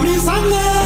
Abre sangue.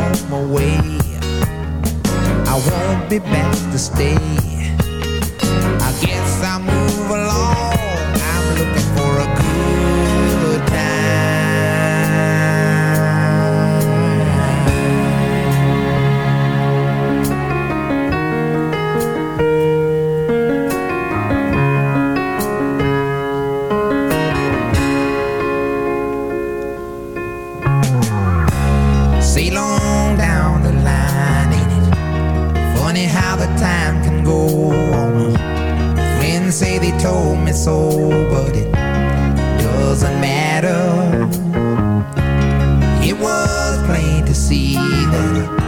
on my way. I won't be back to stay. I guess I move along. me soul, but it doesn't matter. It was plain to see that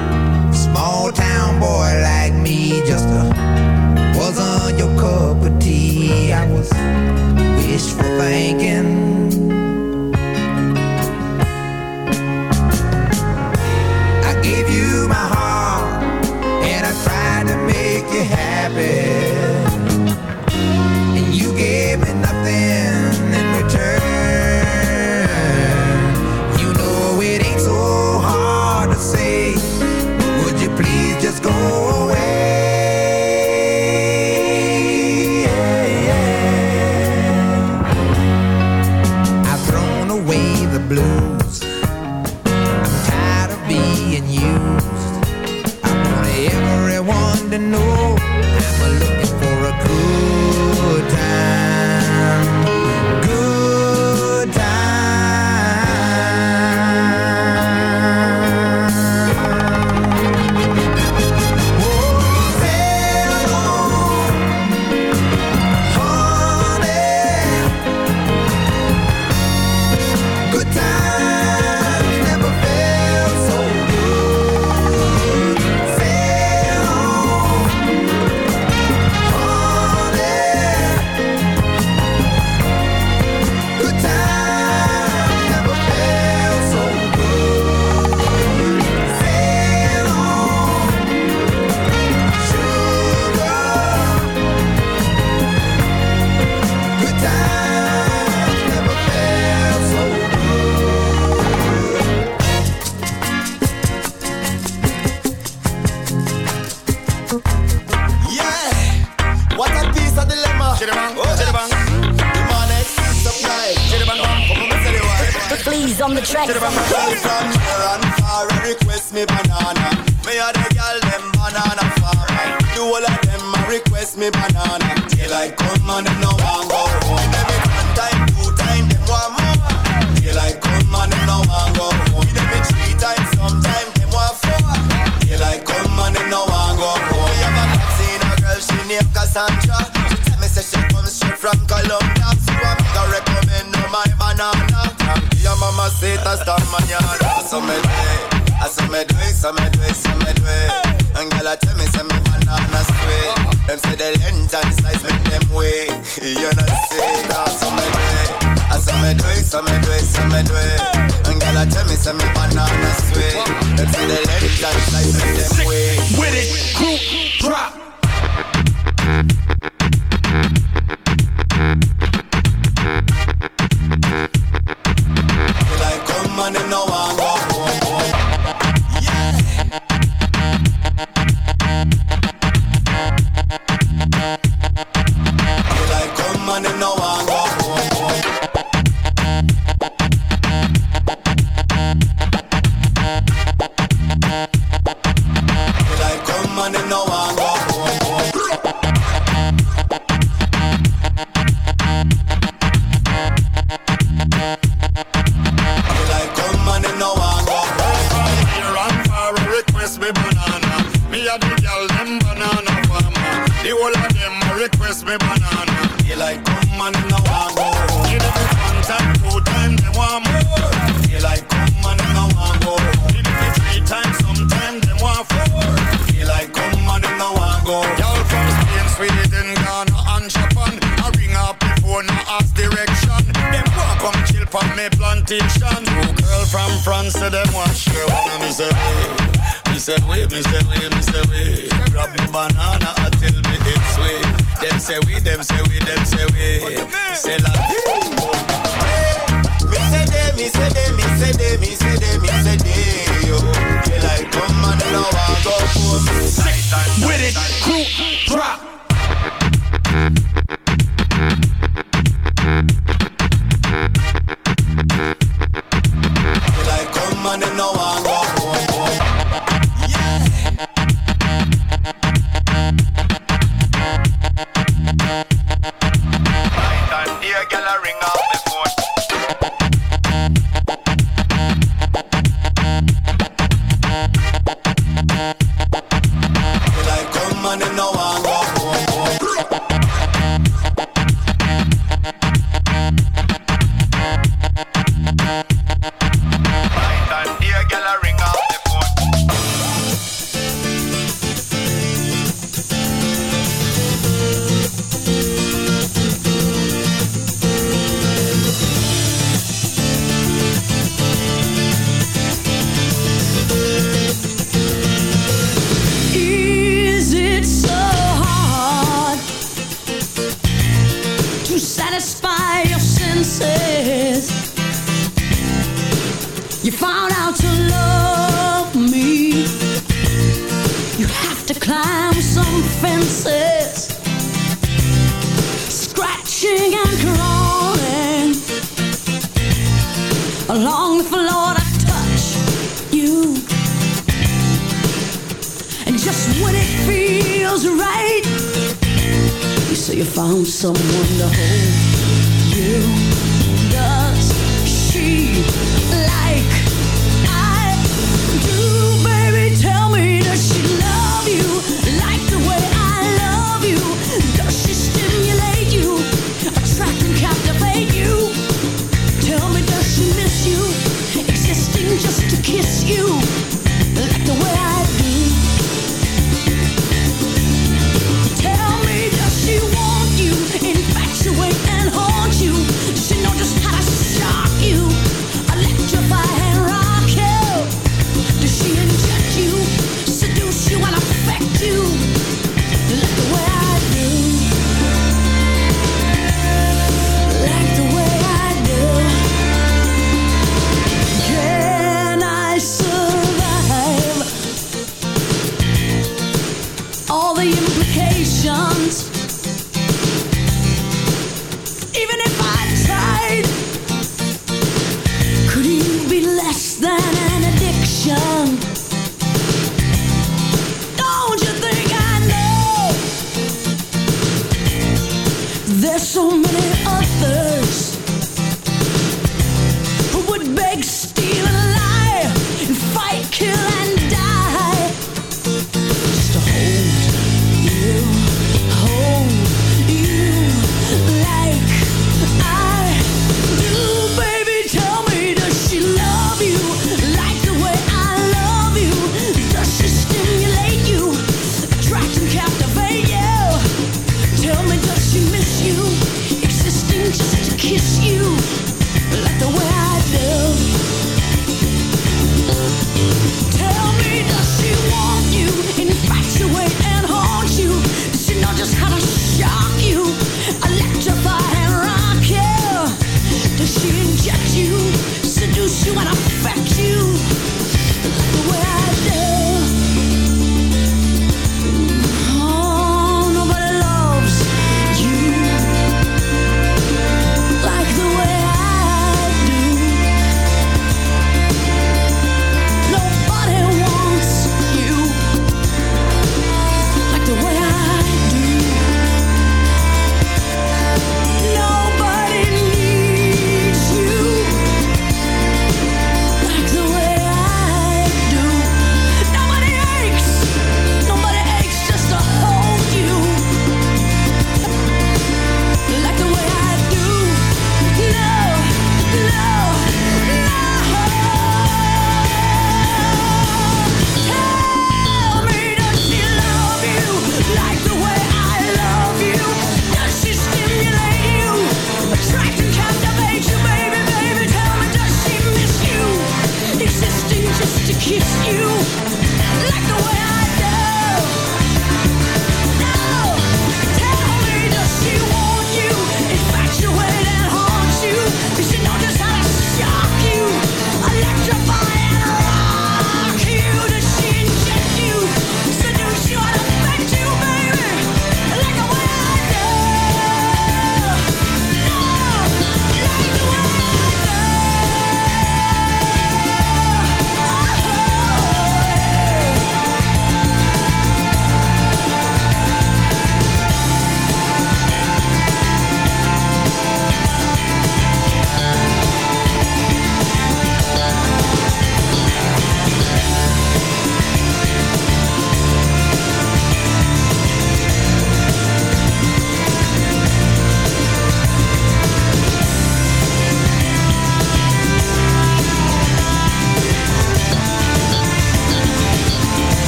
Yeah.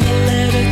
the letter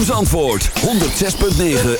ZFM's antwoord. 106.9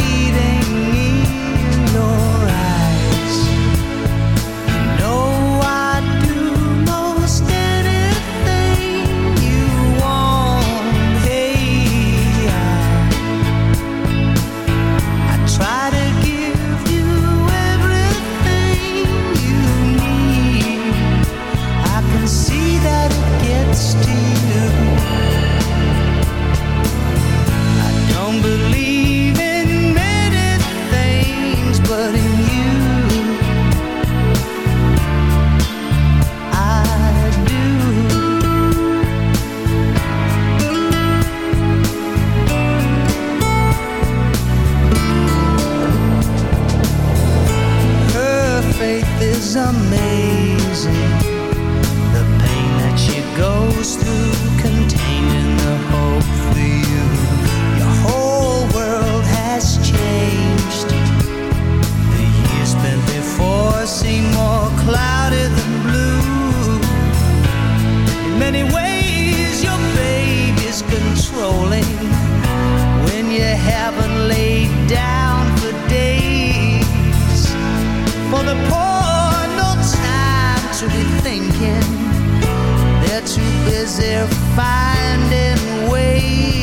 Busy finding ways,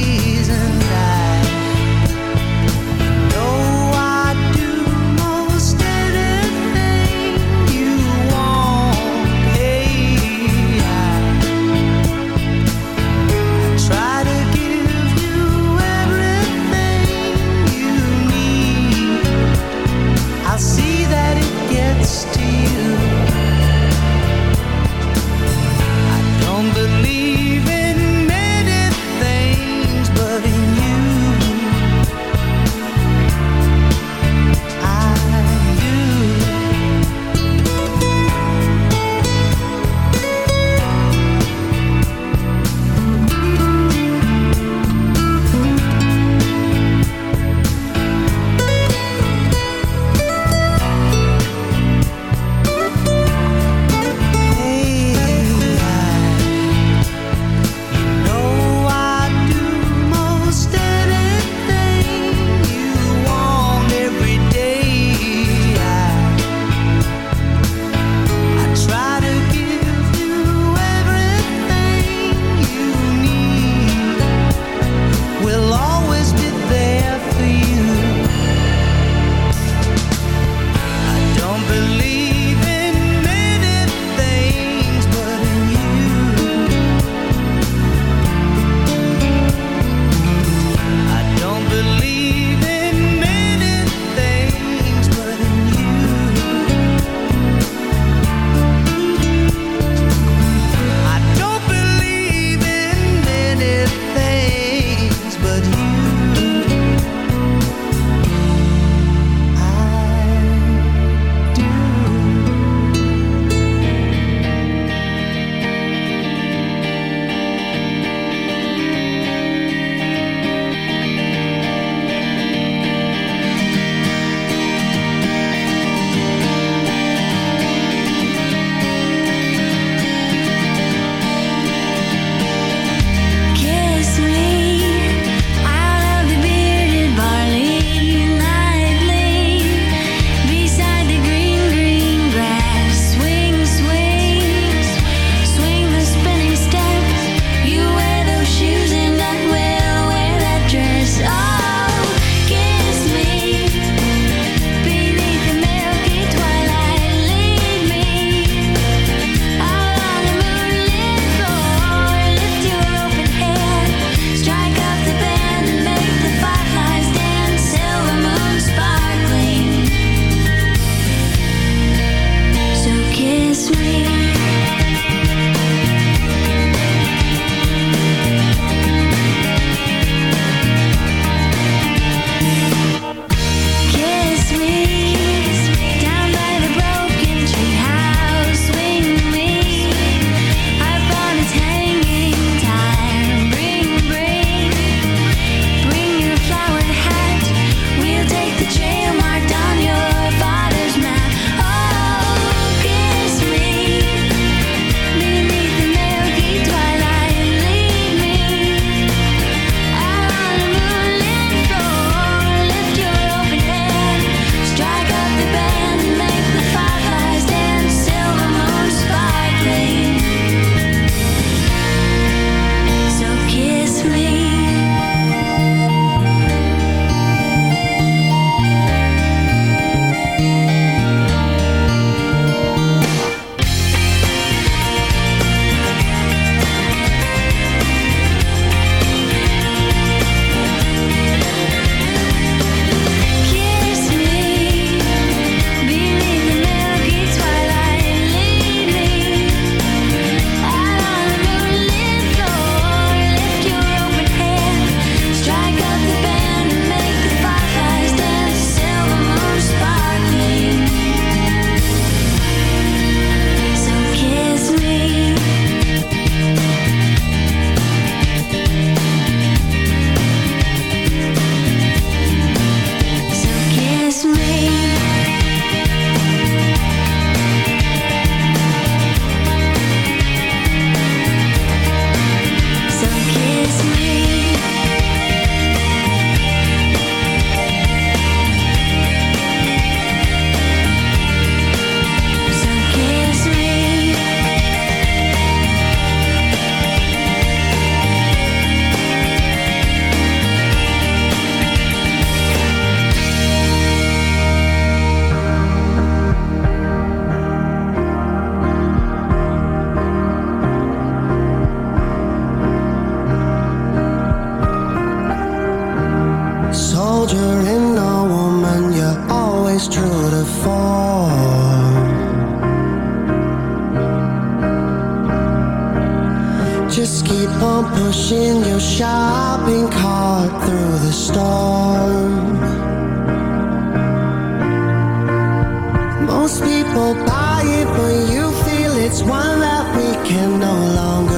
most people buy it, but you feel it's one that we can no longer